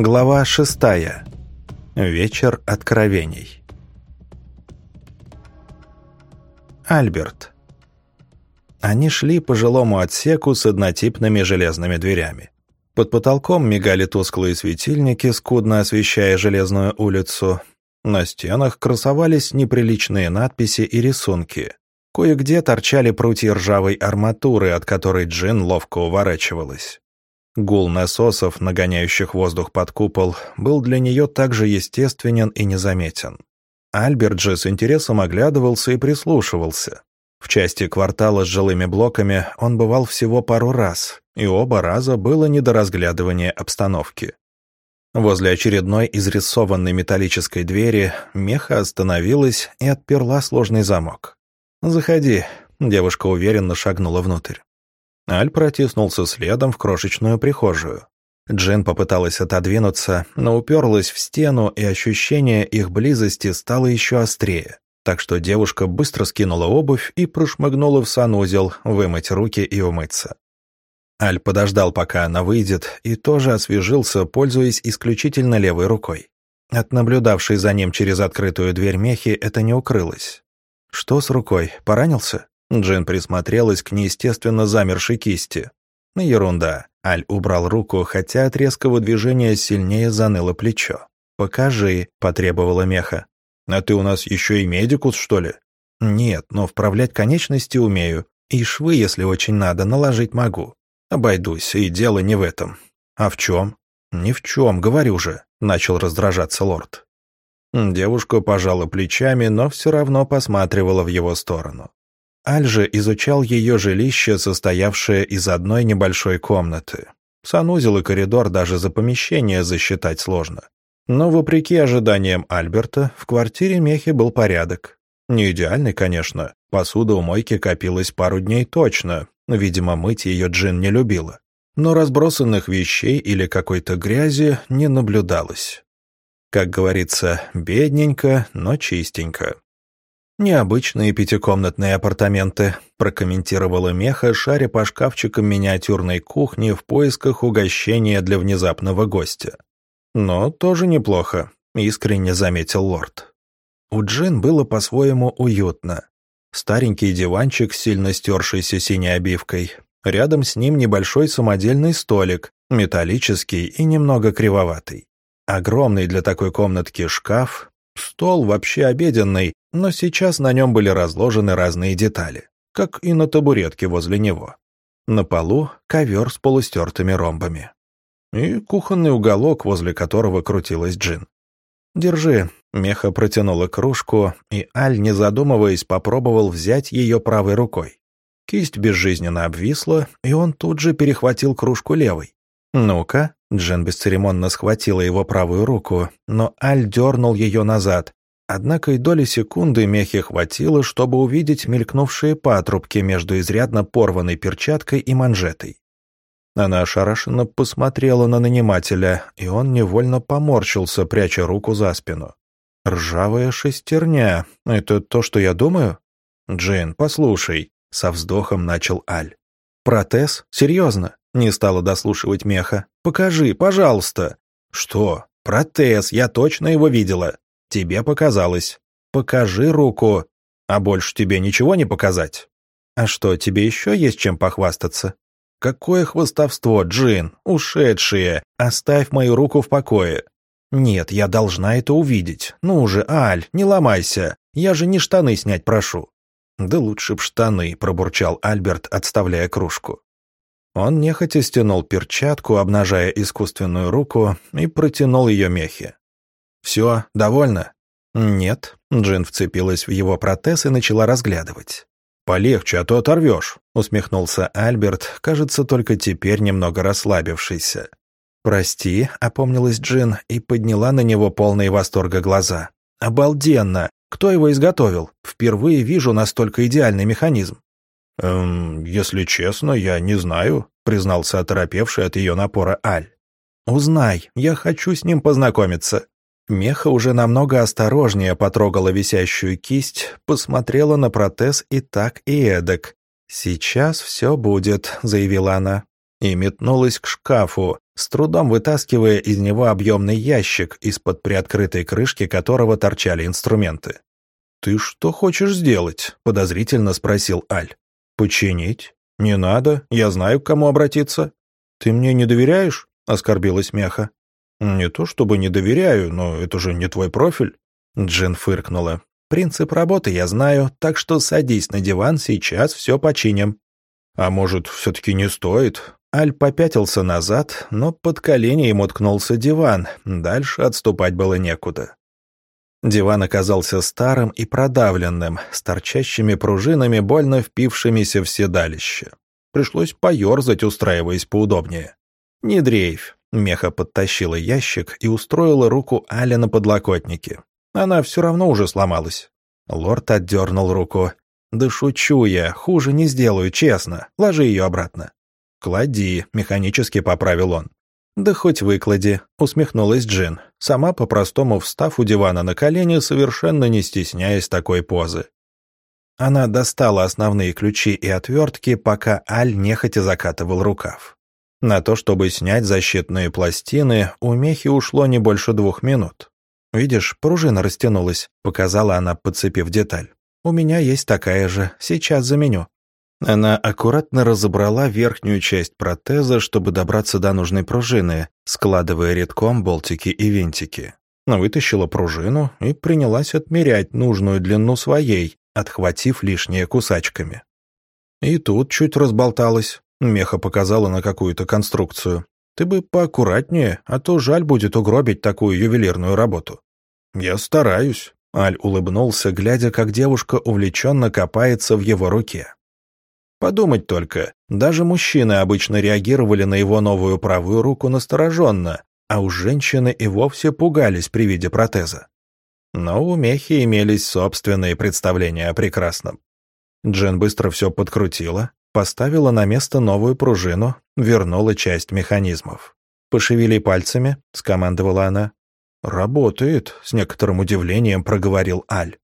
Глава шестая. Вечер откровений. Альберт. Они шли по жилому отсеку с однотипными железными дверями. Под потолком мигали тусклые светильники, скудно освещая железную улицу. На стенах красовались неприличные надписи и рисунки. Кое-где торчали прутья ржавой арматуры, от которой Джин ловко уворачивалась. Гул насосов, нагоняющих воздух под купол, был для нее также естественен и незаметен. Альберт же с интересом оглядывался и прислушивался. В части квартала с жилыми блоками он бывал всего пару раз, и оба раза было не до разглядывания обстановки. Возле очередной изрисованной металлической двери Меха остановилась и отперла сложный замок. «Заходи», — девушка уверенно шагнула внутрь. Аль протиснулся следом в крошечную прихожую. Джин попыталась отодвинуться, но уперлась в стену, и ощущение их близости стало еще острее. Так что девушка быстро скинула обувь и прошмыгнула в санузел, вымыть руки и умыться. Аль подождал, пока она выйдет, и тоже освежился, пользуясь исключительно левой рукой. От наблюдавшей за ним через открытую дверь мехи это не укрылось. «Что с рукой? Поранился?» Джин присмотрелась к неестественно замершей кисти. Ерунда. Аль убрал руку, хотя от резкого движения сильнее заныло плечо. «Покажи», — потребовала меха. «А ты у нас еще и медикус, что ли?» «Нет, но вправлять конечности умею. И швы, если очень надо, наложить могу. Обойдусь, и дело не в этом». «А в чем?» «Ни в чем, говорю же», — начал раздражаться лорд. Девушка пожала плечами, но все равно посматривала в его сторону. Аль же изучал ее жилище, состоявшее из одной небольшой комнаты. Санузел и коридор даже за помещение засчитать сложно. Но, вопреки ожиданиям Альберта, в квартире Мехи был порядок. Не идеальный, конечно. Посуда у мойки копилась пару дней точно. Видимо, мыть ее Джин не любила. Но разбросанных вещей или какой-то грязи не наблюдалось. Как говорится, бедненько, но чистенько. «Необычные пятикомнатные апартаменты», – прокомментировала Меха, шаря по шкафчикам миниатюрной кухни в поисках угощения для внезапного гостя. «Но тоже неплохо», – искренне заметил лорд. У Джин было по-своему уютно. Старенький диванчик с сильно стершейся синей обивкой. Рядом с ним небольшой самодельный столик, металлический и немного кривоватый. Огромный для такой комнатки шкаф, стол вообще обеденный, но сейчас на нем были разложены разные детали, как и на табуретке возле него. На полу ковер с полустертыми ромбами. И кухонный уголок, возле которого крутилась джин. «Держи», — Меха протянула кружку, и Аль, не задумываясь, попробовал взять ее правой рукой. Кисть безжизненно обвисла, и он тут же перехватил кружку левой. «Ну-ка», — Джин бесцеремонно схватила его правую руку, но Аль дернул ее назад, Однако и доли секунды Мехе хватило, чтобы увидеть мелькнувшие патрубки между изрядно порванной перчаткой и манжетой. Она ошарашенно посмотрела на нанимателя, и он невольно поморщился, пряча руку за спину. «Ржавая шестерня. Это то, что я думаю?» «Джин, послушай», — со вздохом начал Аль. «Протез? Серьезно?» — не стала дослушивать Меха. «Покажи, пожалуйста». «Что? Протез, я точно его видела. Тебе показалось. Покажи руку. А больше тебе ничего не показать? А что, тебе еще есть чем похвастаться? Какое хвостовство, Джин, ушедшие. Оставь мою руку в покое. Нет, я должна это увидеть. Ну уже, Аль, не ломайся. Я же не штаны снять прошу. Да лучше б штаны, пробурчал Альберт, отставляя кружку. Он нехотя стянул перчатку, обнажая искусственную руку, и протянул ее мехи. «Все, довольно?» «Нет». Джин вцепилась в его протез и начала разглядывать. «Полегче, а то оторвешь», — усмехнулся Альберт, кажется, только теперь немного расслабившийся. «Прости», — опомнилась Джин и подняла на него полные восторга глаза. «Обалденно! Кто его изготовил? Впервые вижу настолько идеальный механизм». «Эм, если честно, я не знаю», — признался оторопевший от ее напора Аль. «Узнай, я хочу с ним познакомиться». Меха уже намного осторожнее потрогала висящую кисть, посмотрела на протез и так, и эдак. «Сейчас все будет», — заявила она. И метнулась к шкафу, с трудом вытаскивая из него объемный ящик, из-под приоткрытой крышки которого торчали инструменты. «Ты что хочешь сделать?» — подозрительно спросил Аль. «Починить? Не надо, я знаю, к кому обратиться». «Ты мне не доверяешь?» — оскорбилась Меха. «Не то чтобы не доверяю, но это же не твой профиль». Джин фыркнула. «Принцип работы я знаю, так что садись на диван, сейчас все починим». «А может, все-таки не стоит?» Аль попятился назад, но под колени ему ткнулся диван, дальше отступать было некуда. Диван оказался старым и продавленным, с торчащими пружинами, больно впившимися в седалище. Пришлось поерзать, устраиваясь поудобнее. «Не дрейфь», — Меха подтащила ящик и устроила руку Аля на подлокотнике. Она все равно уже сломалась. Лорд отдернул руку. «Да шучу я, хуже не сделаю, честно. Ложи ее обратно». «Клади», — механически поправил он. «Да хоть выклади», — усмехнулась Джин, сама по-простому встав у дивана на колени, совершенно не стесняясь такой позы. Она достала основные ключи и отвертки, пока Аль нехотя закатывал рукав. На то, чтобы снять защитные пластины, у Мехи ушло не больше двух минут. «Видишь, пружина растянулась», — показала она, подцепив деталь. «У меня есть такая же, сейчас заменю». Она аккуратно разобрала верхнюю часть протеза, чтобы добраться до нужной пружины, складывая редком болтики и винтики. Вытащила пружину и принялась отмерять нужную длину своей, отхватив лишнее кусачками. И тут чуть разболталась. Меха показала на какую-то конструкцию. Ты бы поаккуратнее, а то жаль будет угробить такую ювелирную работу. Я стараюсь. Аль улыбнулся, глядя, как девушка увлеченно копается в его руке. Подумать только, даже мужчины обычно реагировали на его новую правую руку настороженно, а уж женщины и вовсе пугались при виде протеза. Но у Мехи имелись собственные представления о прекрасном. Джен быстро все подкрутила, поставила на место новую пружину, вернула часть механизмов. «Пошевели пальцами», — скомандовала она. «Работает», — с некоторым удивлением проговорил Аль.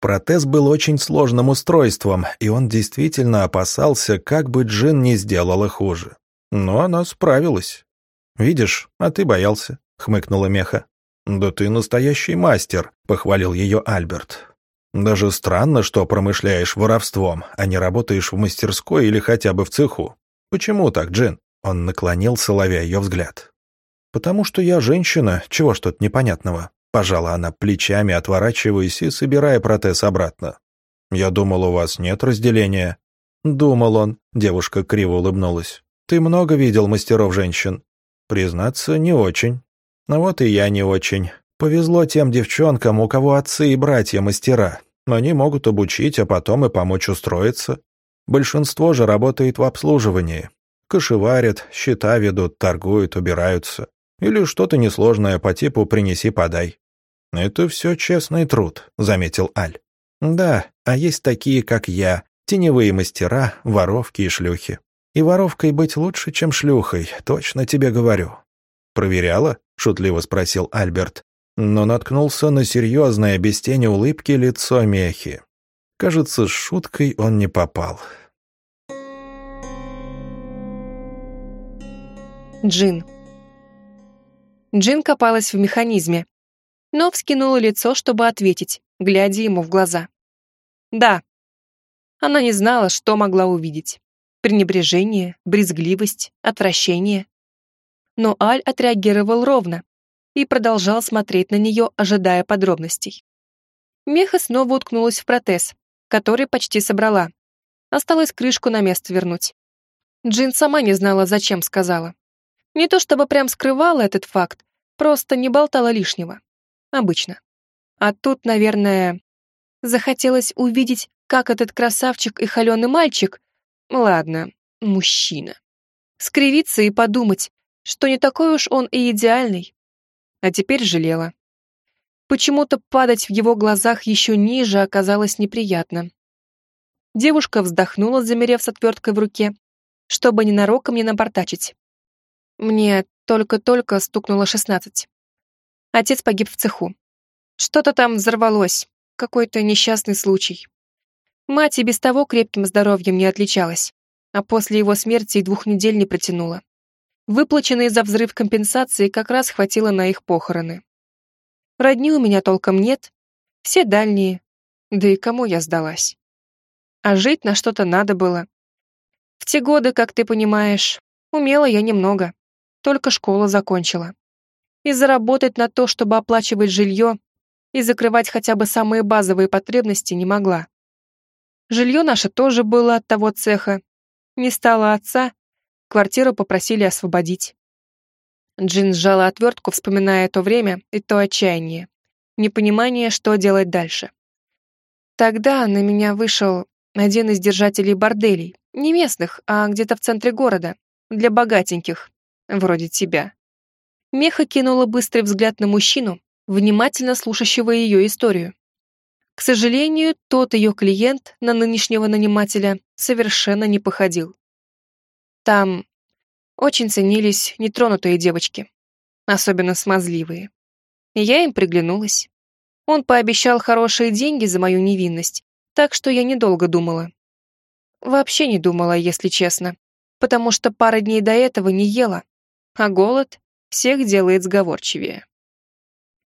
Протез был очень сложным устройством, и он действительно опасался, как бы Джин не сделала хуже. Но она справилась. «Видишь, а ты боялся», — хмыкнула Меха. «Да ты настоящий мастер», — похвалил ее Альберт. «Даже странно, что промышляешь воровством, а не работаешь в мастерской или хотя бы в цеху. Почему так, Джин?» Он наклонился, ловя ее взгляд. «Потому что я женщина, чего что-то непонятного», Пожала она плечами, отворачиваясь и собирая протез обратно. «Я думал, у вас нет разделения». «Думал он», — девушка криво улыбнулась. «Ты много видел мастеров женщин?» «Признаться, не очень». «Ну вот и я не очень. Повезло тем девчонкам, у кого отцы и братья мастера. Они могут обучить, а потом и помочь устроиться. Большинство же работает в обслуживании. Кошеварят, счета ведут, торгуют, убираются. Или что-то несложное по типу «принеси-подай». «Это все честный труд», — заметил Аль. «Да, а есть такие, как я, теневые мастера, воровки и шлюхи. И воровкой быть лучше, чем шлюхой, точно тебе говорю». «Проверяла?» — шутливо спросил Альберт, но наткнулся на серьезное, без тени улыбки, лицо Мехи. Кажется, с шуткой он не попал. Джин. Джин копалась в механизме, но вскинула лицо, чтобы ответить, глядя ему в глаза. «Да». Она не знала, что могла увидеть. Пренебрежение, брезгливость, отвращение. Но Аль отреагировал ровно и продолжал смотреть на нее, ожидая подробностей. Меха снова уткнулась в протез, который почти собрала. Осталось крышку на место вернуть. Джин сама не знала, зачем сказала. Не то чтобы прям скрывала этот факт, просто не болтала лишнего. Обычно. А тут, наверное, захотелось увидеть, как этот красавчик и холеный мальчик, ладно, мужчина, скривиться и подумать, что не такой уж он и идеальный. А теперь жалела. Почему-то падать в его глазах еще ниже оказалось неприятно. Девушка вздохнула, замерев с отверткой в руке, чтобы ненароком не напортачить. Мне только-только стукнуло шестнадцать. Отец погиб в цеху. Что-то там взорвалось, какой-то несчастный случай. Мать и без того крепким здоровьем не отличалась, а после его смерти и двух недель не протянула. Выплаченные за взрыв компенсации как раз хватило на их похороны. Родни у меня толком нет, все дальние, да и кому я сдалась. А жить на что-то надо было. В те годы, как ты понимаешь, умела я немного, только школу закончила. И заработать на то, чтобы оплачивать жилье и закрывать хотя бы самые базовые потребности не могла. Жилье наше тоже было от того цеха. Не стало отца, квартиру попросили освободить. Джин сжала отвертку, вспоминая то время и то отчаяние, непонимание, что делать дальше. Тогда на меня вышел один из держателей борделей, не местных, а где-то в центре города, для богатеньких, вроде тебя. Меха кинула быстрый взгляд на мужчину, внимательно слушающего ее историю. К сожалению, тот ее клиент на нынешнего нанимателя совершенно не походил. Там очень ценились нетронутые девочки, особенно смазливые. И я им приглянулась. Он пообещал хорошие деньги за мою невинность, так что я недолго думала. Вообще не думала, если честно, потому что пара дней до этого не ела, а голод всех делает сговорчивее.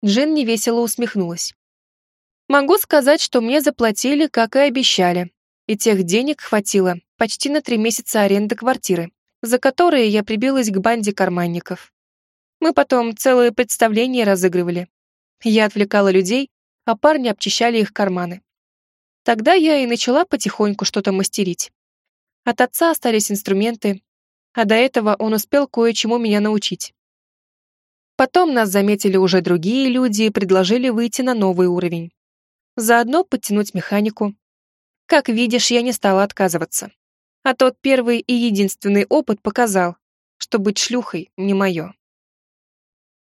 Джен невесело усмехнулась. Могу сказать, что мне заплатили, как и обещали, и тех денег хватило почти на три месяца аренды квартиры, за которые я прибилась к банде карманников. Мы потом целые представления разыгрывали. Я отвлекала людей, а парни обчищали их карманы. Тогда я и начала потихоньку что-то мастерить. От отца остались инструменты, а до этого он успел кое-чему меня научить. Потом нас заметили уже другие люди и предложили выйти на новый уровень. Заодно подтянуть механику. Как видишь, я не стала отказываться. А тот первый и единственный опыт показал, что быть шлюхой не мое.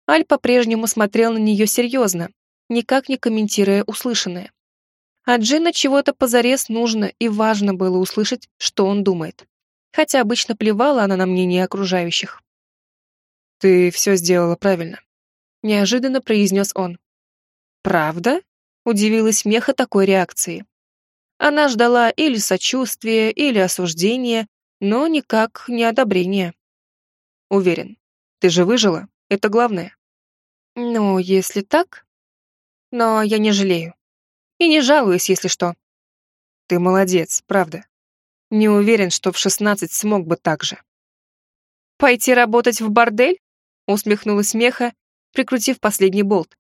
Аль по-прежнему смотрел на нее серьезно, никак не комментируя услышанное. А Джина чего-то позарез нужно и важно было услышать, что он думает. Хотя обычно плевала она на мнение окружающих. «Ты все сделала правильно», — неожиданно произнес он. «Правда?» — удивилась Меха такой реакции. Она ждала или сочувствия, или осуждения, но никак не одобрения. «Уверен, ты же выжила, это главное». «Ну, если так...» «Но я не жалею. И не жалуюсь, если что. Ты молодец, правда. Не уверен, что в шестнадцать смог бы так же. Пойти работать в бордель? Усмехнулась Меха, прикрутив последний болт.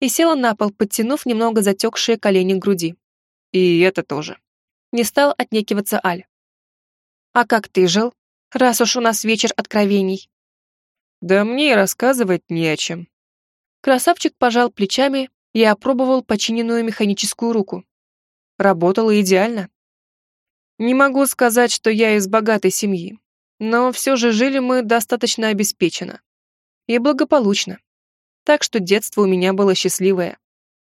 И села на пол, подтянув немного затекшие колени к груди. И это тоже. Не стал отнекиваться Аль. А как ты жил, раз уж у нас вечер откровений? Да мне и рассказывать не о чем. Красавчик пожал плечами я опробовал починенную механическую руку. Работала идеально. Не могу сказать, что я из богатой семьи, но все же жили мы достаточно обеспеченно. И благополучно. Так что детство у меня было счастливое.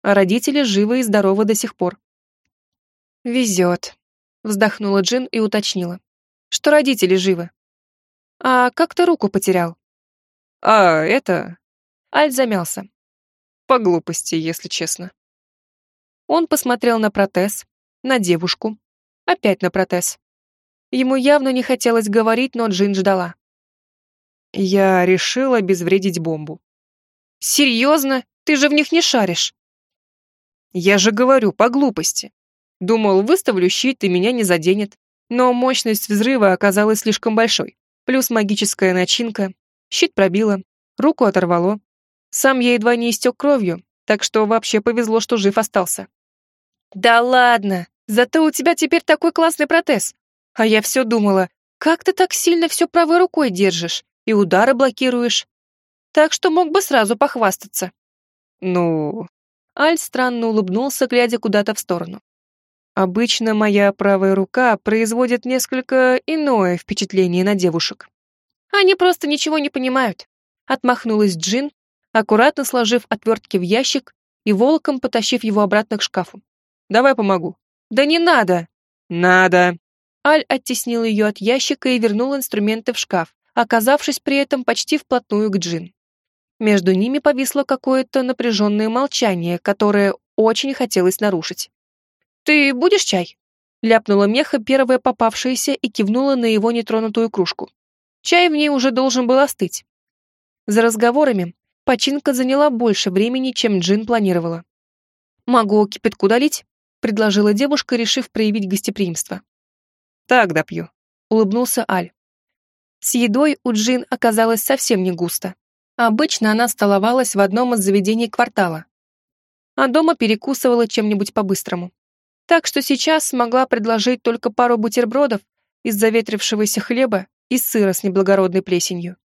А родители живы и здоровы до сих пор. «Везет», — вздохнула Джин и уточнила, что родители живы. «А как ты руку потерял?» «А, это...» Аль замялся. По глупости, если честно. Он посмотрел на протез, на девушку, опять на протез. Ему явно не хотелось говорить, но Джин ждала. Я решил обезвредить бомбу. Серьезно? Ты же в них не шаришь. Я же говорю, по глупости. Думал, выставлю щит и меня не заденет. Но мощность взрыва оказалась слишком большой. Плюс магическая начинка. Щит пробило, руку оторвало. Сам я едва не истек кровью, так что вообще повезло, что жив остался. Да ладно, зато у тебя теперь такой классный протез. А я все думала, как ты так сильно все правой рукой держишь и удары блокируешь. Так что мог бы сразу похвастаться. Ну... Аль странно улыбнулся, глядя куда-то в сторону. Обычно моя правая рука производит несколько иное впечатление на девушек. Они просто ничего не понимают. Отмахнулась Джин, аккуратно сложив отвертки в ящик и волоком потащив его обратно к шкафу. «Давай помогу». «Да не надо!» «Надо!» Аль оттеснил ее от ящика и вернул инструменты в шкаф, оказавшись при этом почти вплотную к Джин. Между ними повисло какое-то напряженное молчание, которое очень хотелось нарушить. «Ты будешь чай?» ляпнула меха первая попавшаяся и кивнула на его нетронутую кружку. Чай в ней уже должен был остыть. За разговорами починка заняла больше времени, чем Джин планировала. «Могу кипятку долить?» — предложила девушка, решив проявить гостеприимство. «Так допью», — улыбнулся Аль. С едой у Джин оказалось совсем не густо. Обычно она столовалась в одном из заведений квартала, а дома перекусывала чем-нибудь по-быстрому. Так что сейчас смогла предложить только пару бутербродов из заветрившегося хлеба и сыра с неблагородной плесенью.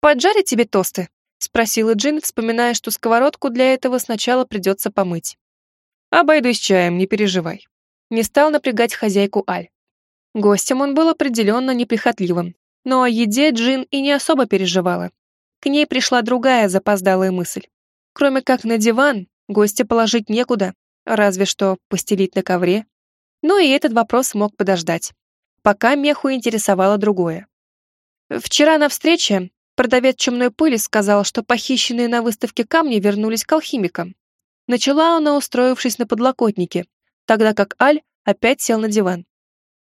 «Поджарить тебе тосты?» — спросила Джин, вспоминая, что сковородку для этого сначала придется помыть. «Обойдусь чаем, не переживай». Не стал напрягать хозяйку Аль. Гостем он был определенно неприхотливым, но о еде Джин и не особо переживала. К ней пришла другая запоздалая мысль. Кроме как на диван, гостя положить некуда, разве что постелить на ковре. Но и этот вопрос мог подождать. Пока Меху интересовало другое. Вчера на встрече продавец чумной пыли сказал, что похищенные на выставке камни вернулись к алхимикам. Начала она, устроившись на подлокотнике, тогда как Аль опять сел на диван.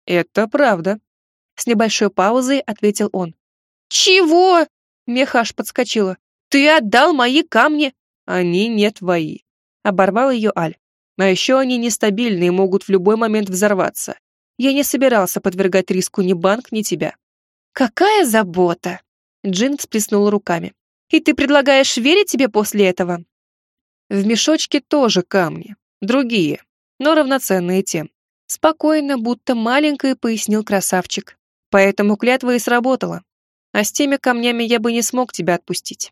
«Это правда», — с небольшой паузой ответил он. «Чего?» — Меха аж подскочила. «Ты отдал мои камни!» «Они не твои», — оборвал ее Аль. «А еще они нестабильны и могут в любой момент взорваться. Я не собирался подвергать риску ни банк, ни тебя». «Какая забота!» Джин всплеснула руками. «И ты предлагаешь верить тебе после этого?» В мешочке тоже камни, другие, но равноценные тем. Спокойно, будто маленькое, пояснил красавчик. Поэтому клятва и сработала. А с теми камнями я бы не смог тебя отпустить.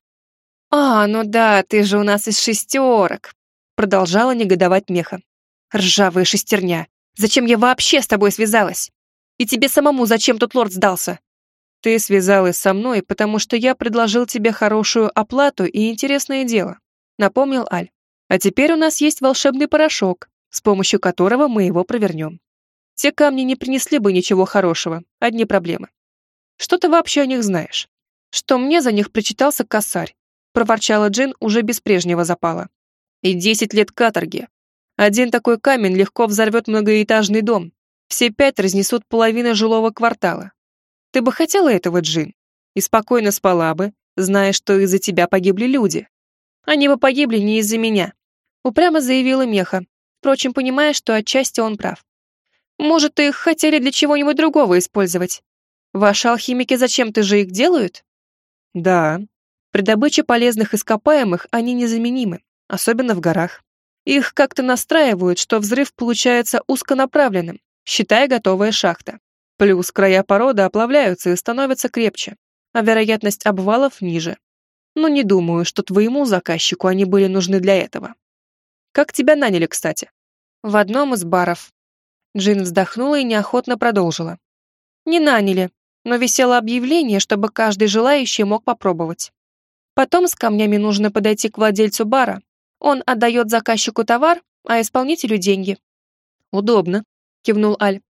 «А, ну да, ты же у нас из шестерок», продолжала негодовать Меха. «Ржавая шестерня. Зачем я вообще с тобой связалась? И тебе самому зачем тут лорд сдался?» «Ты связалась со мной, потому что я предложил тебе хорошую оплату и интересное дело», напомнил Аль. «А теперь у нас есть волшебный порошок, с помощью которого мы его провернем. Те камни не принесли бы ничего хорошего, одни проблемы. Что ты вообще о них знаешь? Что мне за них причитался косарь, проворчала Джин уже без прежнего запала. И десять лет каторги. Один такой камень легко взорвет многоэтажный дом. Все пять разнесут половину жилого квартала. Ты бы хотела этого, Джин? И спокойно спала бы, зная, что из-за тебя погибли люди. Они бы погибли не из-за меня. Упрямо заявила Меха, впрочем, понимая, что отчасти он прав. Может, их хотели для чего-нибудь другого использовать? Ваши алхимики зачем-то же их делают? Да. При добыче полезных ископаемых они незаменимы, особенно в горах. Их как-то настраивают, что взрыв получается узконаправленным, считая готовая шахта. Плюс края породы оплавляются и становятся крепче, а вероятность обвалов ниже. Но не думаю, что твоему заказчику они были нужны для этого. Как тебя наняли, кстати? В одном из баров. Джин вздохнула и неохотно продолжила. Не наняли, но висело объявление, чтобы каждый желающий мог попробовать. Потом с камнями нужно подойти к владельцу бара. Он отдает заказчику товар, а исполнителю деньги. Удобно, кивнул Аль.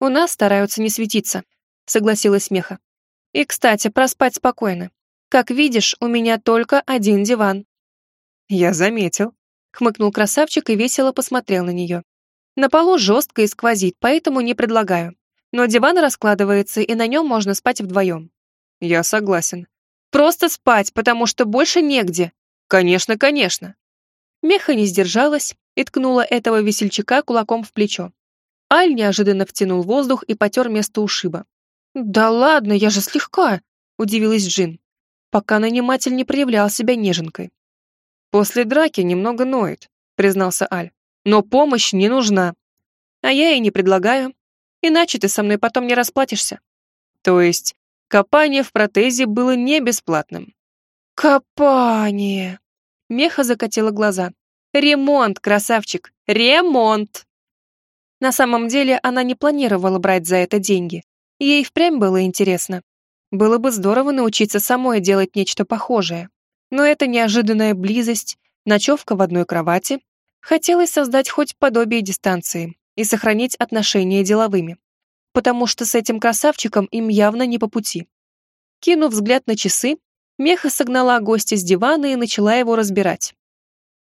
У нас стараются не светиться, согласилась Меха. И, кстати, проспать спокойно. Как видишь, у меня только один диван. Я заметил, хмыкнул красавчик и весело посмотрел на нее. На полу жестко и сквозит, поэтому не предлагаю. Но диван раскладывается, и на нем можно спать вдвоем. Я согласен. Просто спать, потому что больше негде. Конечно, конечно. Меха не сдержалась и ткнула этого весельчака кулаком в плечо. Аль неожиданно втянул воздух и потер место ушиба. «Да ладно, я же слегка», — удивилась Джин, пока наниматель не проявлял себя неженкой. «После драки немного ноет», — признался Аль. «Но помощь не нужна. А я и не предлагаю. Иначе ты со мной потом не расплатишься». То есть копание в протезе было не бесплатным. «Копание!» Меха закатила глаза. «Ремонт, красавчик! Ремонт!» На самом деле она не планировала брать за это деньги. Ей впрямь было интересно. Было бы здорово научиться самой делать нечто похожее но эта неожиданная близость, ночевка в одной кровати, хотелось создать хоть подобие дистанции и сохранить отношения деловыми, потому что с этим красавчиком им явно не по пути. Кинув взгляд на часы, Меха согнала гостя с дивана и начала его разбирать.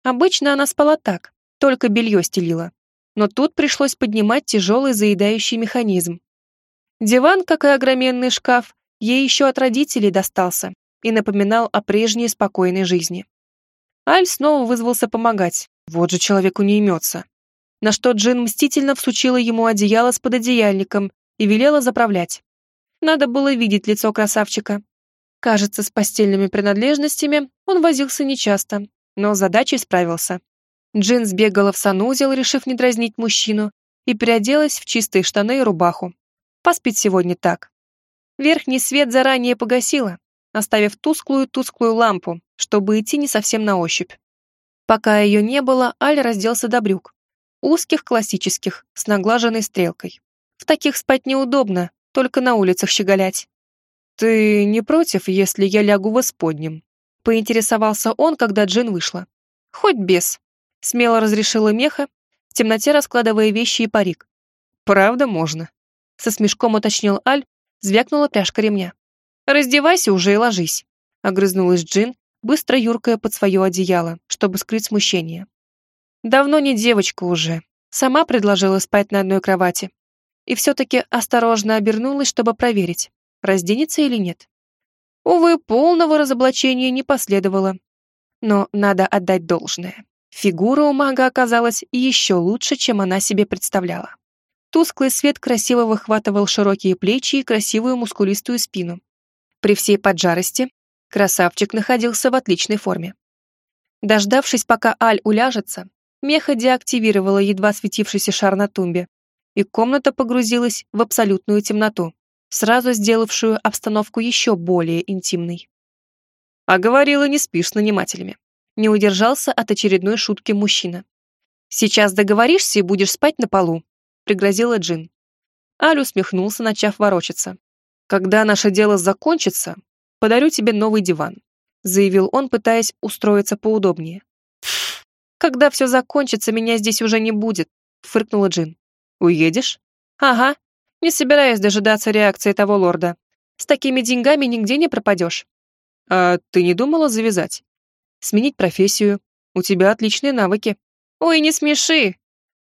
Обычно она спала так, только белье стелила, но тут пришлось поднимать тяжелый заедающий механизм. Диван, как и огроменный шкаф, ей еще от родителей достался и напоминал о прежней спокойной жизни. Аль снова вызвался помогать, вот же человеку не имется. На что Джин мстительно всучила ему одеяло с пододеяльником и велела заправлять. Надо было видеть лицо красавчика. Кажется, с постельными принадлежностями он возился нечасто, но задачей справился. Джин сбегала в санузел, решив не дразнить мужчину, и переоделась в чистые штаны и рубаху. Поспит сегодня так. Верхний свет заранее погасила, оставив тусклую-тусклую лампу, чтобы идти не совсем на ощупь. Пока ее не было, Аль разделся до брюк. Узких, классических, с наглаженной стрелкой. В таких спать неудобно, только на улицах щеголять. «Ты не против, если я лягу в исподнем?» Поинтересовался он, когда Джин вышла. «Хоть без», — смело разрешила Меха, в темноте раскладывая вещи и парик. «Правда можно?» Со смешком уточнил Аль, звякнула пряжка ремня. «Раздевайся уже и ложись», — огрызнулась Джин, быстро юркая под свое одеяло, чтобы скрыть смущение. Давно не девочка уже. Сама предложила спать на одной кровати. И все-таки осторожно обернулась, чтобы проверить, разденется или нет. Увы, полного разоблачения не последовало. Но надо отдать должное. Фигура у мага оказалась еще лучше, чем она себе представляла. Тусклый свет красиво выхватывал широкие плечи и красивую мускулистую спину. При всей поджарости красавчик находился в отличной форме. Дождавшись, пока Аль уляжется, Меха деактивировала едва светившийся шар на тумбе, и комната погрузилась в абсолютную темноту, сразу сделавшую обстановку еще более интимной. А говорила, не спишь с нанимателями. Не удержался от очередной шутки мужчина. «Сейчас договоришься и будешь спать на полу», — пригрозила Джин. Аль усмехнулся, начав ворочаться. «Когда наше дело закончится, подарю тебе новый диван», заявил он, пытаясь устроиться поудобнее. «Когда все закончится, меня здесь уже не будет», фыркнула Джин. «Уедешь?» «Ага. Не собираюсь дожидаться реакции того лорда. С такими деньгами нигде не пропадешь». «А ты не думала завязать? Сменить профессию? У тебя отличные навыки». «Ой, не смеши.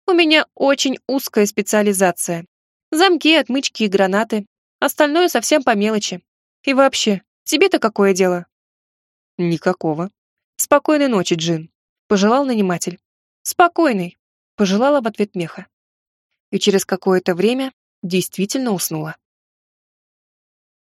У меня очень узкая специализация. Замки, отмычки и гранаты. Остальное совсем по мелочи. И вообще, тебе-то какое дело? Никакого. Спокойной ночи, Джин. Пожелал наниматель. Спокойный. Пожелала в ответ Меха. И через какое-то время действительно уснула.